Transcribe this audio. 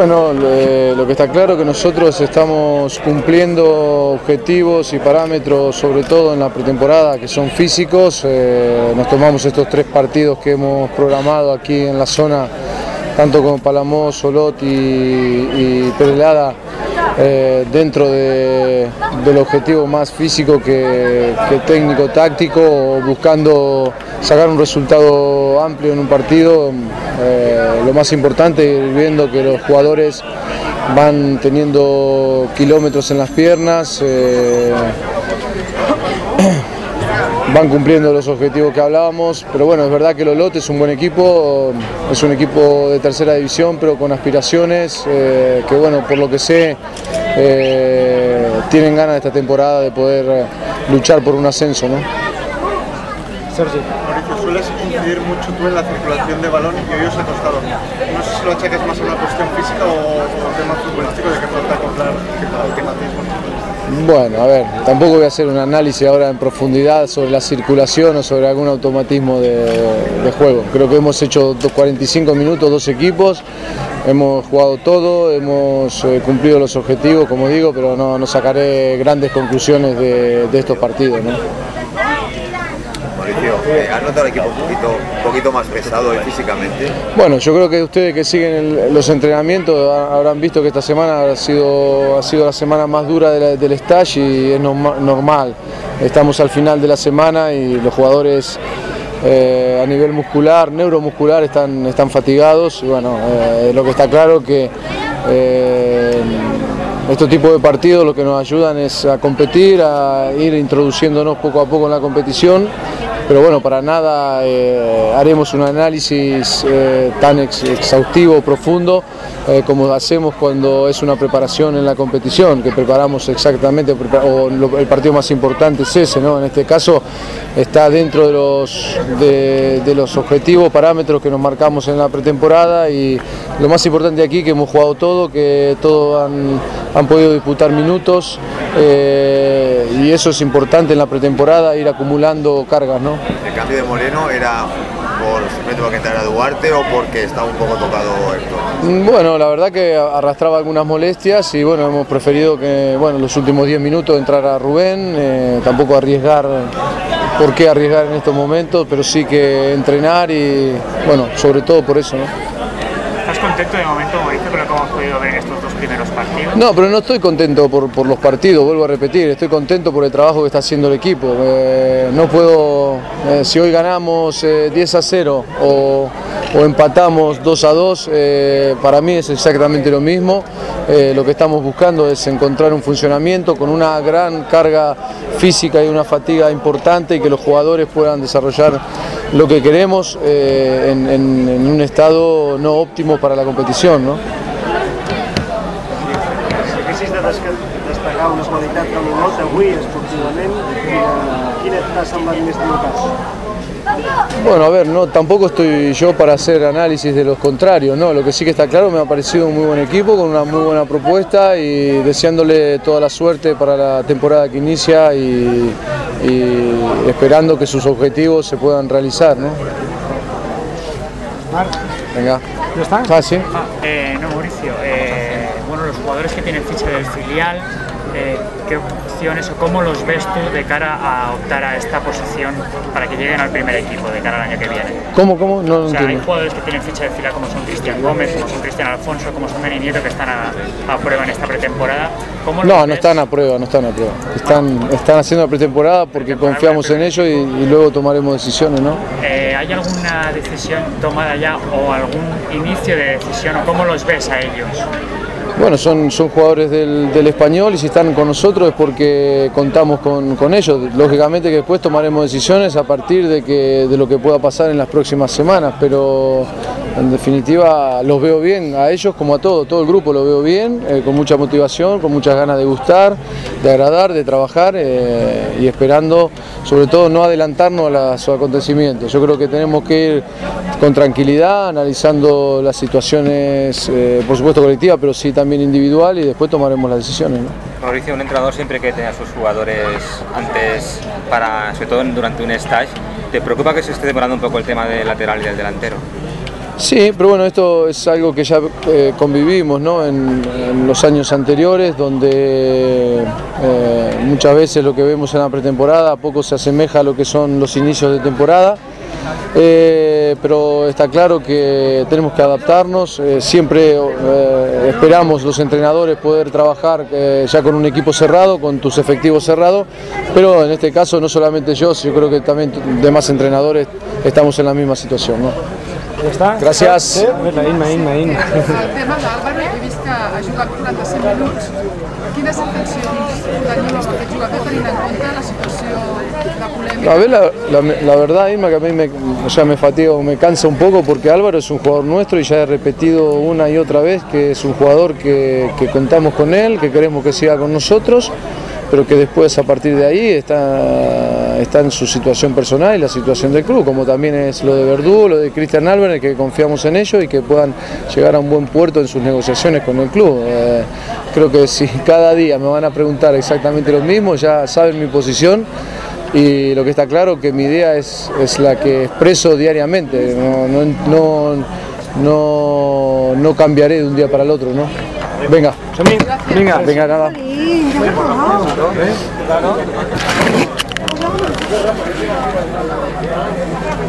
Bueno, lo que está claro es que nosotros estamos cumpliendo objetivos y parámetros, sobre todo en la pretemporada, que son físicos. Eh, nos tomamos estos tres partidos que hemos programado aquí en la zona, tanto con Palamó, Solot y, y eh, dentro del objetivo más físico que, técnico-táctico, buscando sacar un resultado amplio en un partido. Eh, lo más importante, viendo que los jugadores van teniendo kilómetros en las piernas. Eh, van cumpliendo los objetivos que hablábamos, pero bueno, es verdad que Lolote es un buen equipo, es un equipo de tercera división, pero con aspiraciones, eh, que bueno, por lo que sé, eh, tienen ganas esta temporada de poder luchar por un ascenso. ¿no? Sergio. Mauricio, sueles incidir mucho tú en la circulación de balón y hoy os ha costado. No sé si lo achaques más a una cuestión física o, a un tema futbolístico de que falta comprar automatismo. Bueno, a ver, tampoco voy a hacer un análisis ahora en profundidad sobre la circulación o sobre algún automatismo de, juego. Creo que hemos hecho 45 minutos, dos equipos, hemos jugado todo, hemos eh, cumplido los objetivos, como digo, pero no, sacaré grandes conclusiones de, estos partidos. Eh, ¿has notado el equipo un poquito, más pesado físicamente? Bueno, yo creo que ustedes que siguen los entrenamientos habrán visto que esta semana ha sido, ha sido la semana más dura del stage y es normal. Estamos al final de la semana y los jugadores eh, a nivel muscular, neuromuscular, están, están fatigados bueno, eh, lo que está claro que estos tipos de partidos lo que nos ayudan es a competir, a ir introduciéndonos poco a poco en la competición pero bueno, para nada eh, haremos un análisis eh, tan exhaustivo, profundo, eh, como hacemos cuando es una preparación en la competición, que preparamos exactamente, o el partido más importante es ese, ¿no? En este caso está dentro de los, objetivos, parámetros que nos marcamos en la pretemporada y lo más importante aquí que hemos jugado todo, que todos han, podido disputar minutos y eso es importante en la pretemporada, ir acumulando cargas, ¿no? ¿El cambio de Moreno era por simplemente porque entrara Duarte o porque estaba un poco tocado Héctor? Mm, bueno, la verdad que arrastraba algunas molestias y bueno, hemos preferido que bueno, los últimos 10 minutos entrara Rubén, eh, tampoco arriesgar, por qué arriesgar en estos momentos, pero sí que entrenar y bueno, sobre todo por eso, ¿no? ¿Estás contento de momento, Mauricio, con lo que hemos podido ver en estos dos primeros partidos? No, pero no estoy contento por, los partidos, vuelvo a repetir, estoy contento por el trabajo que está haciendo el equipo. Eh, no puedo, eh, si hoy ganamos 10 eh, a 0 o, empatamos 2 a 2, para mí es exactamente lo mismo. lo que estamos buscando es encontrar un funcionamiento con una gran carga física y una fatiga importante y que los jugadores puedan desarrollar lo que queremos en, en un estado no óptimo para la competición. ¿no? Destacar una qualitat que l'Olot avui esportivament, quina t'ha semblat més Bueno, a ver, no, tampoco estoy yo para hacer análisis de los contrarios, ¿no? Lo que sí que está claro, me ha parecido un muy buen equipo, con una muy buena propuesta y deseándole toda la suerte para la temporada que inicia y, esperando que sus objetivos se puedan realizar, ¿no? Venga. ¿Ya está? Ah, sí. Ah, eh, no, Mauricio, eh, bueno, los jugadores que tienen ficha del filial, eh, ¿qué opciones o cómo los ves tú de cara a optar a esta posición para que lleguen al primer equipo de cara al año que viene? ¿Cómo, cómo? No o sea, hay jugadores que tienen ficha de filial como son Cristian Gómez, como son Cristian Alfonso, como son Dani Nieto que están a, prueba en esta pretemporada. ¿Cómo no, no están a prueba, no están a prueba. Están, están haciendo la pretemporada porque confiamos en ellos y, luego tomaremos decisiones, ¿no? Eh, ¿Hay alguna decisión tomada ya o algún inicio de decisión o cómo los ves a ellos? Bueno, son, son jugadores del, español y si están con nosotros es porque contamos con, ellos. Lógicamente que después tomaremos decisiones a partir de, que, de lo que pueda pasar en las próximas semanas, pero en definitiva los veo bien, a ellos como a todos, todo el grupo lo veo bien, eh, con mucha motivación, con muchas ganas de gustar, de agradar, de trabajar eh, y esperando sobre todo no adelantarnos a los acontecimientos. Yo creo que tenemos que ir con tranquilidad, analizando las situaciones, eh, por supuesto colectivas, pero sí también individual y después tomaremos las decisiones. Mauricio, un entrenador siempre que tenga a sus jugadores antes, para, sobre todo durante un stage, ¿te preocupa que se esté demorando un poco el tema del lateral y del delantero? Sí, pero bueno, esto es algo que ya eh, convivimos ¿no? en, los años anteriores, donde eh, muchas veces lo que vemos en la pretemporada poco se asemeja a lo que son los inicios de temporada. Eh, pero está claro que tenemos que adaptarnos, siempre esperamos los entrenadores poder trabajar ya con un equipo cerrado, con tus efectivos cerrados, pero en este caso no solamente yo, yo creo que también demás entrenadores estamos en la misma situación. ¿no? Ja està? Gràcies. Sí? A veure, Inma, Inma, Inma. El tema d'Àlvaro, he vist que ha jugat 45 minuts. Quines intencions teniu amb aquest jugador tenint en compte la situació de polèmica? A ver, la, la- la verdad, Irma, que a mí me, ya me fatiga o me cansa un poco porque Álvaro es un jugador nuestro y ya he repetido una y otra vez que es un jugador que, que contamos con él, que queremos que siga con nosotros, pero que después a partir de ahí está, está en su situación personal y la situación del club, como también es lo de Verdú, lo de Cristian Álvarez, que confiamos en ellos y que puedan llegar a un buen puerto en sus negociaciones con el club. Eh, creo que si cada día me van a preguntar exactamente lo mismo, ya saben mi posición y lo que está claro que mi idea es, es la que expreso diariamente, no, no, no, no, no cambiaré de un día para el otro, ¿no? Venga. Vinga. venga, nada. Yeah, that's.